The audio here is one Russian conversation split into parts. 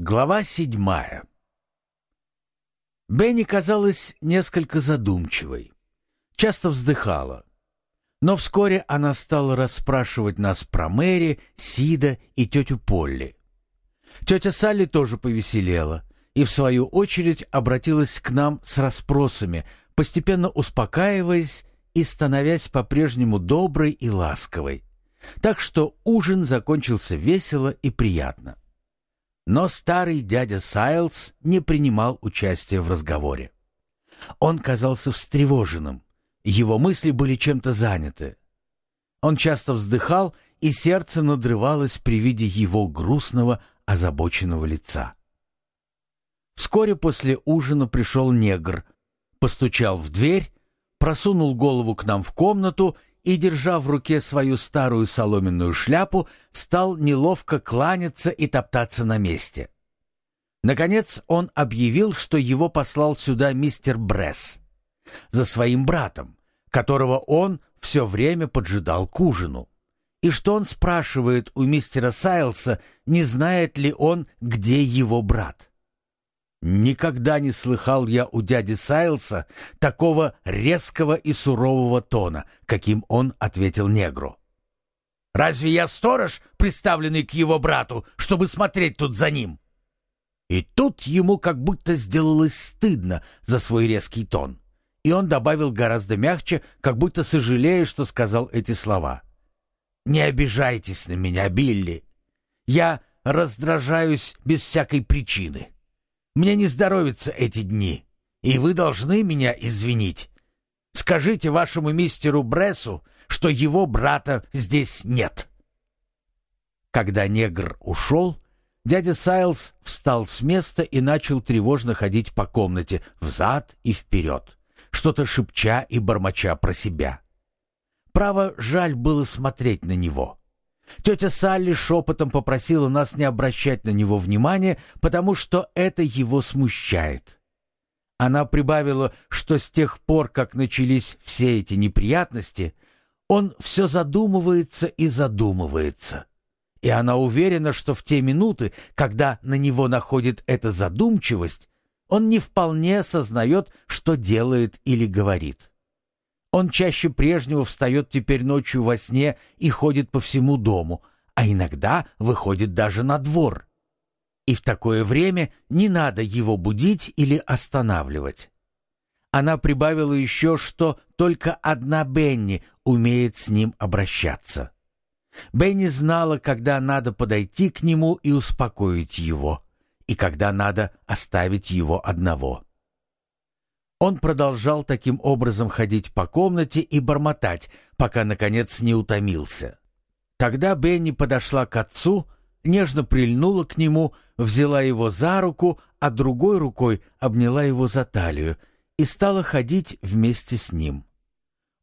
Глава седьмая Бенни казалась несколько задумчивой. Часто вздыхала. Но вскоре она стала расспрашивать нас про Мэри, Сида и тетю Полли. Тетя Салли тоже повеселела и, в свою очередь, обратилась к нам с расспросами, постепенно успокаиваясь и становясь по-прежнему доброй и ласковой. Так что ужин закончился весело и приятно. Но старый дядя Сайлз не принимал участия в разговоре. Он казался встревоженным, его мысли были чем-то заняты. Он часто вздыхал, и сердце надрывалось при виде его грустного, озабоченного лица. Вскоре после ужина пришел негр, постучал в дверь, просунул голову к нам в комнату и, держа в руке свою старую соломенную шляпу, стал неловко кланяться и топтаться на месте. Наконец он объявил, что его послал сюда мистер Бресс за своим братом, которого он все время поджидал к ужину, и что он спрашивает у мистера Сайлса, не знает ли он, где его брат. Никогда не слыхал я у дяди Сайлса такого резкого и сурового тона, каким он ответил негру. «Разве я сторож, приставленный к его брату, чтобы смотреть тут за ним?» И тут ему как будто сделалось стыдно за свой резкий тон. И он добавил гораздо мягче, как будто сожалея, что сказал эти слова. «Не обижайтесь на меня, Билли. Я раздражаюсь без всякой причины». Мне не здоровится эти дни, и вы должны меня извинить. Скажите вашему мистеру Брессу, что его брата здесь нет». Когда негр ушел, дядя Сайлз встал с места и начал тревожно ходить по комнате взад и вперед, что-то шепча и бормоча про себя. Право, жаль было смотреть на него. Тетя Салли шепотом попросила нас не обращать на него внимания, потому что это его смущает. Она прибавила, что с тех пор, как начались все эти неприятности, он все задумывается и задумывается. И она уверена, что в те минуты, когда на него находит эта задумчивость, он не вполне осознает, что делает или говорит. Он чаще прежнего встает теперь ночью во сне и ходит по всему дому, а иногда выходит даже на двор. И в такое время не надо его будить или останавливать. Она прибавила еще, что только одна Бенни умеет с ним обращаться. Бенни знала, когда надо подойти к нему и успокоить его, и когда надо оставить его одного. Он продолжал таким образом ходить по комнате и бормотать, пока, наконец, не утомился. Тогда Бенни подошла к отцу, нежно прильнула к нему, взяла его за руку, а другой рукой обняла его за талию и стала ходить вместе с ним.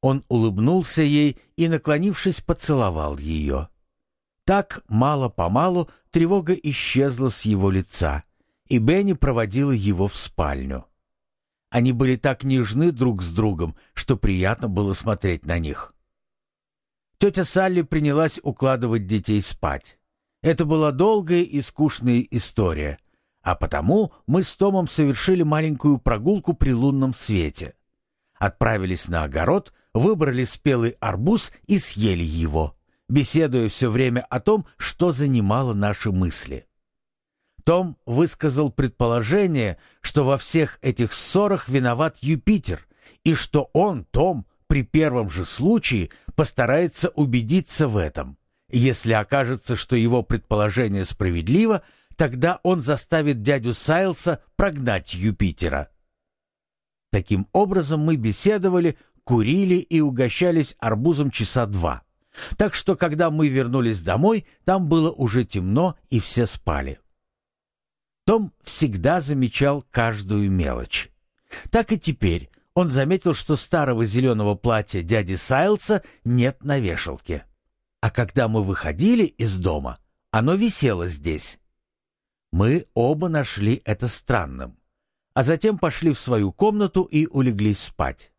Он улыбнулся ей и, наклонившись, поцеловал ее. Так, мало-помалу, тревога исчезла с его лица, и Бенни проводила его в спальню. Они были так нежны друг с другом, что приятно было смотреть на них. Тетя Салли принялась укладывать детей спать. Это была долгая и скучная история, а потому мы с Томом совершили маленькую прогулку при лунном свете. Отправились на огород, выбрали спелый арбуз и съели его, беседуя все время о том, что занимало наши мысли. Том высказал предположение, что во всех этих ссорах виноват Юпитер, и что он, Том, при первом же случае постарается убедиться в этом. Если окажется, что его предположение справедливо, тогда он заставит дядю Сайлса прогнать Юпитера. Таким образом мы беседовали, курили и угощались арбузом часа два. Так что, когда мы вернулись домой, там было уже темно и все спали. Том всегда замечал каждую мелочь. Так и теперь он заметил, что старого зеленого платья дяди Сайлса нет на вешалке. А когда мы выходили из дома, оно висело здесь. Мы оба нашли это странным, а затем пошли в свою комнату и улеглись спать.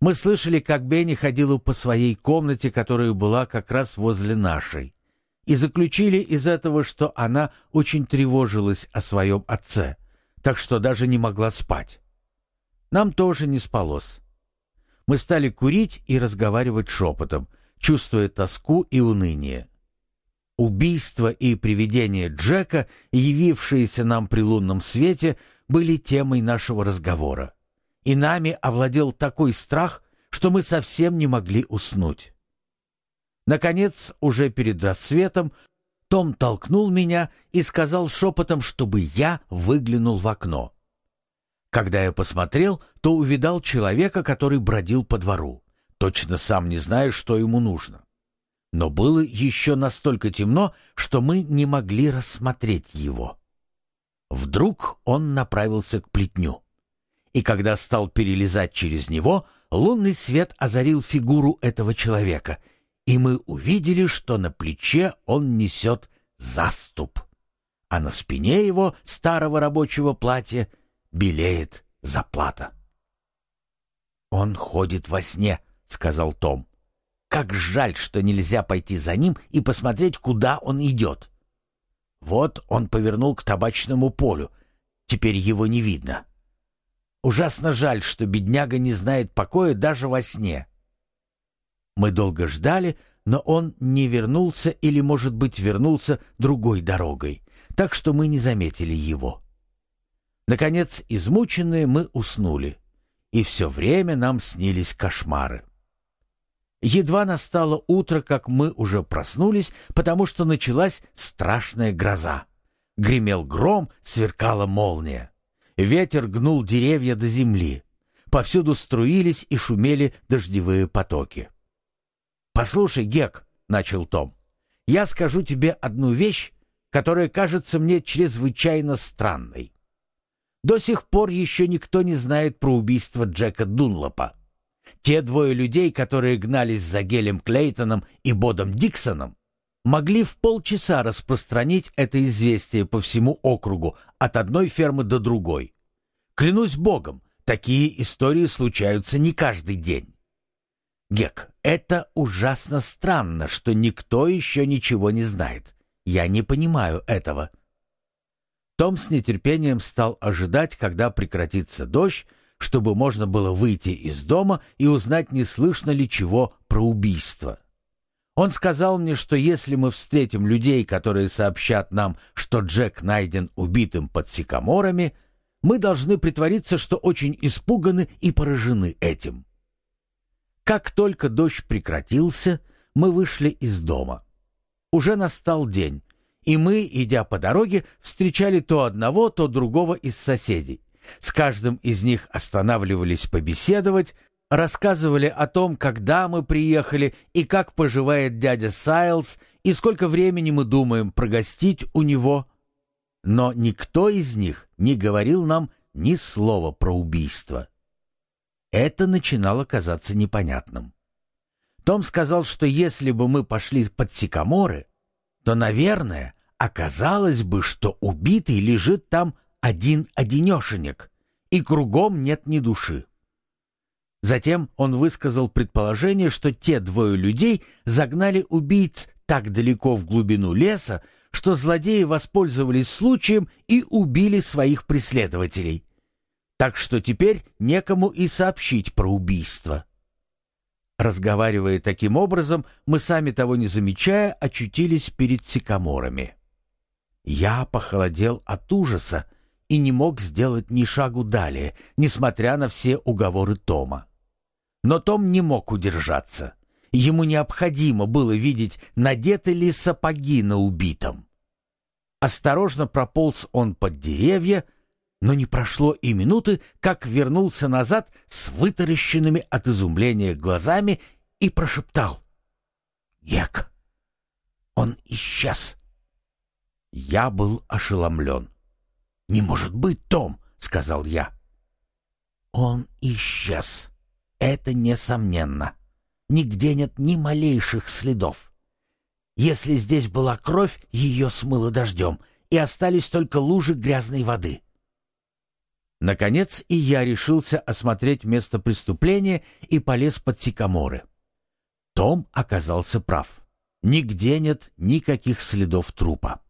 Мы слышали, как Бенни ходила по своей комнате, которая была как раз возле нашей, и заключили из этого, что она очень тревожилась о своем отце, так что даже не могла спать. Нам тоже не спалось. Мы стали курить и разговаривать шепотом, чувствуя тоску и уныние. Убийство и привидение Джека, явившиеся нам при лунном свете, были темой нашего разговора. И нами овладел такой страх, что мы совсем не могли уснуть. Наконец, уже перед рассветом, Том толкнул меня и сказал шепотом, чтобы я выглянул в окно. Когда я посмотрел, то увидал человека, который бродил по двору, точно сам не зная, что ему нужно. Но было еще настолько темно, что мы не могли рассмотреть его. Вдруг он направился к плетню. И когда стал перелезать через него, лунный свет озарил фигуру этого человека — и мы увидели, что на плече он несет заступ, а на спине его старого рабочего платья белеет заплата. «Он ходит во сне», — сказал Том. «Как жаль, что нельзя пойти за ним и посмотреть, куда он идет». Вот он повернул к табачному полю. Теперь его не видно. Ужасно жаль, что бедняга не знает покоя даже во сне. Мы долго ждали, но он не вернулся или, может быть, вернулся другой дорогой, так что мы не заметили его. Наконец, измученные, мы уснули, и все время нам снились кошмары. Едва настало утро, как мы уже проснулись, потому что началась страшная гроза. Гремел гром, сверкала молния. Ветер гнул деревья до земли. Повсюду струились и шумели дождевые потоки. «Послушай, Гек», — начал Том, — «я скажу тебе одну вещь, которая кажется мне чрезвычайно странной. До сих пор еще никто не знает про убийство Джека Дунлопа. Те двое людей, которые гнались за Гелем Клейтоном и Бодом Диксоном, могли в полчаса распространить это известие по всему округу от одной фермы до другой. Клянусь богом, такие истории случаются не каждый день. Гек, это ужасно странно, что никто еще ничего не знает. Я не понимаю этого. Том с нетерпением стал ожидать, когда прекратится дождь, чтобы можно было выйти из дома и узнать, не слышно ли чего про убийство. Он сказал мне, что если мы встретим людей, которые сообщат нам, что Джек найден убитым под сикаморами, мы должны притвориться, что очень испуганы и поражены этим. Как только дождь прекратился, мы вышли из дома. Уже настал день, и мы, идя по дороге, встречали то одного, то другого из соседей. С каждым из них останавливались побеседовать, рассказывали о том, когда мы приехали и как поживает дядя Сайлз, и сколько времени мы думаем прогостить у него. Но никто из них не говорил нам ни слова про убийство. Это начинало казаться непонятным. Том сказал, что если бы мы пошли под сикаморы, то, наверное, оказалось бы, что убитый лежит там один-одинешенек, и кругом нет ни души. Затем он высказал предположение, что те двое людей загнали убийц так далеко в глубину леса, что злодеи воспользовались случаем и убили своих преследователей так что теперь некому и сообщить про убийство. Разговаривая таким образом, мы сами того не замечая, очутились перед сикаморами. Я похолодел от ужаса и не мог сделать ни шагу далее, несмотря на все уговоры Тома. Но Том не мог удержаться. Ему необходимо было видеть, надеты ли сапоги на убитом. Осторожно прополз он под деревья, но не прошло и минуты, как вернулся назад с вытаращенными от изумления глазами и прошептал. «Гек! Он исчез!» Я был ошеломлен. «Не может быть, Том!» — сказал я. «Он исчез. Это несомненно. Нигде нет ни малейших следов. Если здесь была кровь, ее смыло дождем, и остались только лужи грязной воды». Наконец и я решился осмотреть место преступления и полез под сикаморы. Том оказался прав. Нигде нет никаких следов трупа.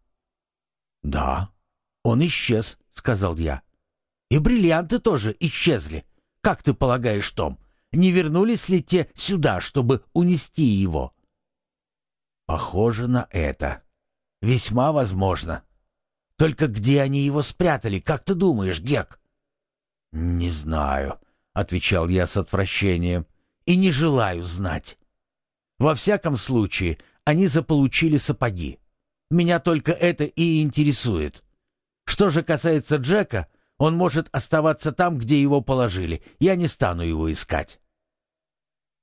«Да, он исчез», — сказал я. «И бриллианты тоже исчезли. Как ты полагаешь, Том, не вернулись ли те сюда, чтобы унести его?» «Похоже на это. Весьма возможно. Только где они его спрятали, как ты думаешь, Гек?» «Не знаю», — отвечал я с отвращением, — «и не желаю знать. Во всяком случае, они заполучили сапоги. Меня только это и интересует. Что же касается Джека, он может оставаться там, где его положили. Я не стану его искать.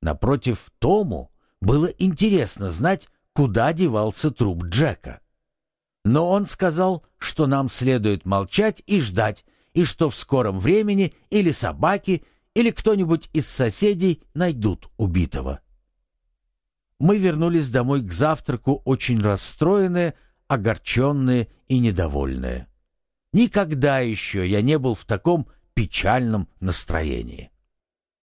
Напротив, Тому было интересно знать, куда девался труп Джека. Но он сказал, что нам следует молчать и ждать, и что в скором времени или собаки, или кто-нибудь из соседей найдут убитого. Мы вернулись домой к завтраку очень расстроенные, огорченные и недовольные. Никогда еще я не был в таком печальном настроении.